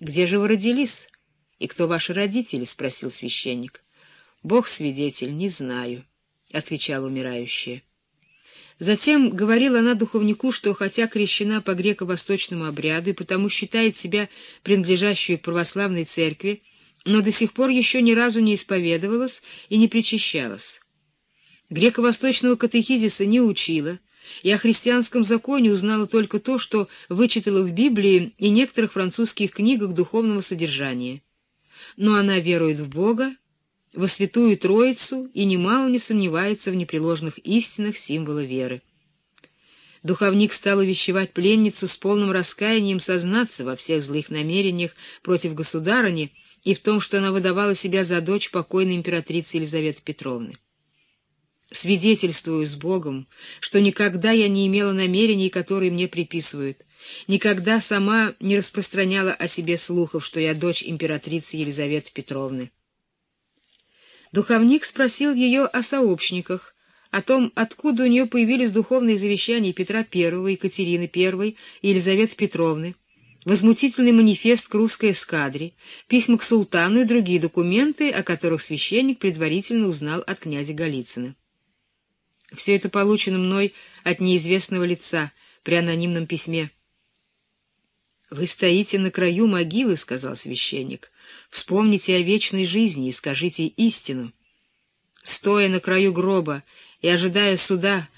«Где же вы родились? И кто ваши родители?» — спросил священник. «Бог свидетель, не знаю», — отвечала умирающая. Затем говорила она духовнику, что хотя крещена по греко-восточному обряду и потому считает себя принадлежащей к православной церкви, но до сих пор еще ни разу не исповедовалась и не причащалась. Греко-восточного катехизиса не учила, и о христианском законе узнала только то, что вычитала в Библии и некоторых французских книгах духовного содержания. Но она верует в Бога, во Святую Троицу и немало не сомневается в непреложных истинах символа веры. Духовник стал увещевать пленницу с полным раскаянием сознаться во всех злых намерениях против государыни и в том, что она выдавала себя за дочь покойной императрицы Елизаветы Петровны. Свидетельствую с Богом, что никогда я не имела намерений, которые мне приписывают, никогда сама не распространяла о себе слухов, что я дочь императрицы Елизаветы Петровны. Духовник спросил ее о сообщниках, о том, откуда у нее появились духовные завещания Петра I, Екатерины I и Елизаветы Петровны, возмутительный манифест к русской эскадре, письма к султану и другие документы, о которых священник предварительно узнал от князя Голицына. Все это получено мной от неизвестного лица при анонимном письме. «Вы стоите на краю могилы», — сказал священник. «Вспомните о вечной жизни и скажите истину». «Стоя на краю гроба и ожидая суда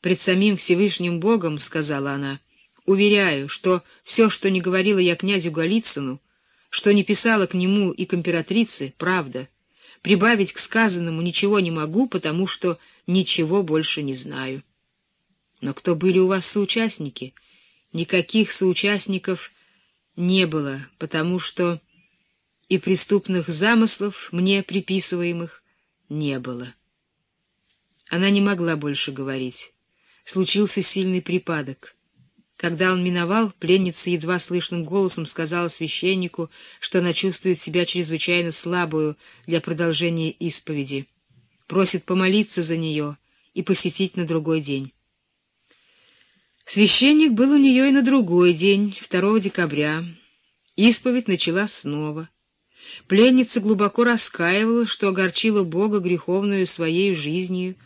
пред самим Всевышним Богом», — сказала она, — «уверяю, что все, что не говорила я князю Голицыну, что не писала к нему и к императрице, правда. Прибавить к сказанному ничего не могу, потому что ничего больше не знаю». «Но кто были у вас соучастники?» «Никаких соучастников не было, потому что и преступных замыслов, мне приписываемых, не было. Она не могла больше говорить. Случился сильный припадок. Когда он миновал, пленница едва слышным голосом сказала священнику, что она чувствует себя чрезвычайно слабую для продолжения исповеди, просит помолиться за нее и посетить на другой день. Священник был у нее и на другой день, 2 декабря. Исповедь начала снова. Пленница глубоко раскаивала, что огорчила Бога греховную своей жизнью,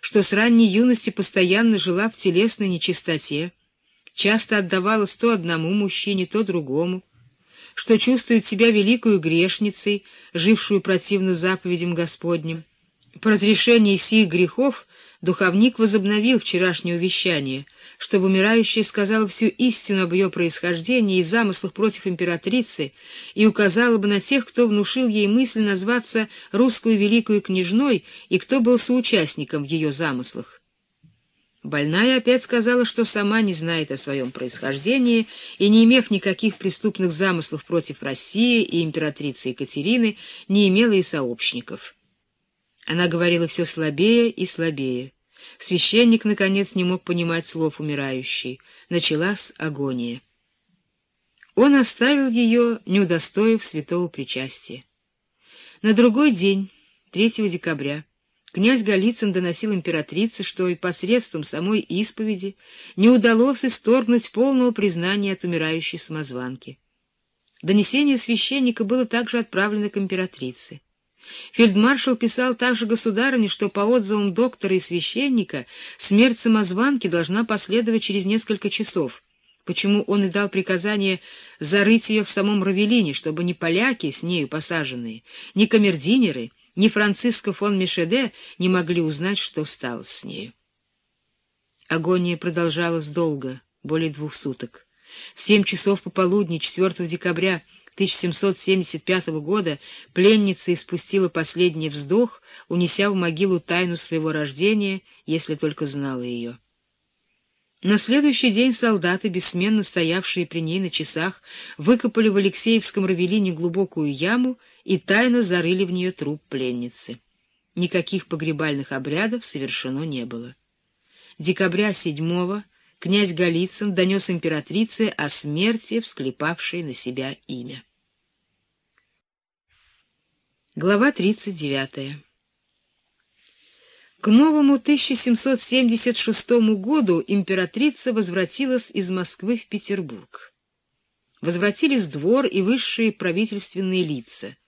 что с ранней юности постоянно жила в телесной нечистоте, часто отдавалась то одному мужчине, то другому, что чувствует себя великою грешницей, жившую противно заповедям Господним. По разрешении сих грехов духовник возобновил вчерашнее увещание — чтобы умирающая сказала всю истину об ее происхождении и замыслах против императрицы и указала бы на тех, кто внушил ей мысль назваться русскую великую княжной и кто был соучастником в ее замыслах. Больная опять сказала, что сама не знает о своем происхождении и, не имев никаких преступных замыслов против России и императрицы Екатерины, не имела и сообщников. Она говорила все слабее и слабее. Священник, наконец, не мог понимать слов умирающей. Началась агония. Он оставил ее, не удостоив святого причастия. На другой день, 3 декабря, князь Голицын доносил императрице, что и посредством самой исповеди не удалось исторгнуть полного признания от умирающей самозванки. Донесение священника было также отправлено к императрице. Фельдмаршал писал также государыне, что по отзывам доктора и священника смерть самозванки должна последовать через несколько часов, почему он и дал приказание зарыть ее в самом Равелине, чтобы ни поляки, с нею посаженные, ни камердинеры, ни Франциско фон Мишеде не могли узнать, что стало с нею. Агония продолжалась долго, более двух суток. В семь часов пополудни 4 декабря 1775 года пленница испустила последний вздох, унеся в могилу тайну своего рождения, если только знала ее. На следующий день солдаты, бессменно стоявшие при ней на часах, выкопали в Алексеевском равелине глубокую яму и тайно зарыли в нее труп пленницы. Никаких погребальных обрядов совершено не было. Декабря седьмого князь Голицын донес императрице о смерти, всклепавшей на себя имя. Глава 39. К новому 1776 году императрица возвратилась из Москвы в Петербург. Возвратились двор и высшие правительственные лица —